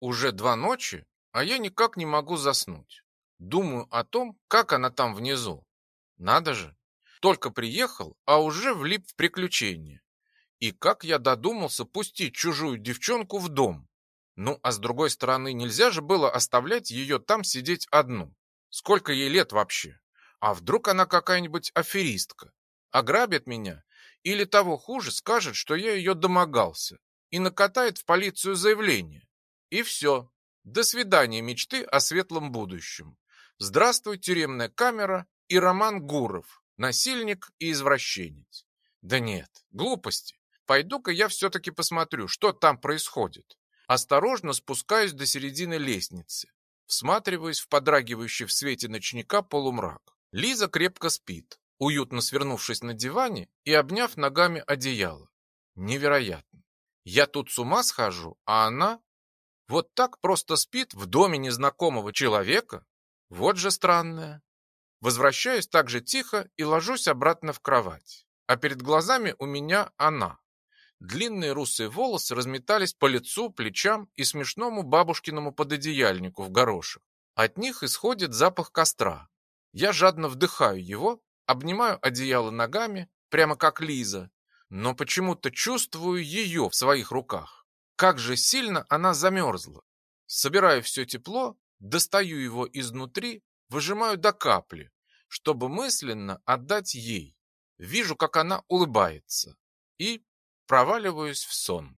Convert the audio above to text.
Уже два ночи, а я никак не могу заснуть. Думаю о том, как она там внизу. Надо же, только приехал, а уже влип в приключения. И как я додумался пустить чужую девчонку в дом? Ну, а с другой стороны, нельзя же было оставлять ее там сидеть одну. Сколько ей лет вообще? А вдруг она какая-нибудь аферистка? Ограбит меня? Или того хуже, скажет, что я ее домогался и накатает в полицию заявление. И все. До свидания мечты о светлом будущем. Здравствуй, тюремная камера и Роман Гуров, насильник и извращенец. Да нет, глупости. Пойду-ка я все-таки посмотрю, что там происходит. Осторожно спускаюсь до середины лестницы. Всматриваюсь в подрагивающий в свете ночника полумрак. Лиза крепко спит, уютно свернувшись на диване и обняв ногами одеяло. Невероятно. Я тут с ума схожу, а она вот так просто спит в доме незнакомого человека? Вот же странное. Возвращаюсь так же тихо и ложусь обратно в кровать. А перед глазами у меня она. Длинные русые волосы разметались по лицу, плечам и смешному бабушкиному пододеяльнику в горошек. От них исходит запах костра. Я жадно вдыхаю его, обнимаю одеяло ногами, прямо как Лиза, но почему-то чувствую ее в своих руках. Как же сильно она замерзла. Собираю все тепло, достаю его изнутри, выжимаю до капли, чтобы мысленно отдать ей. Вижу, как она улыбается. И проваливаюсь в сон.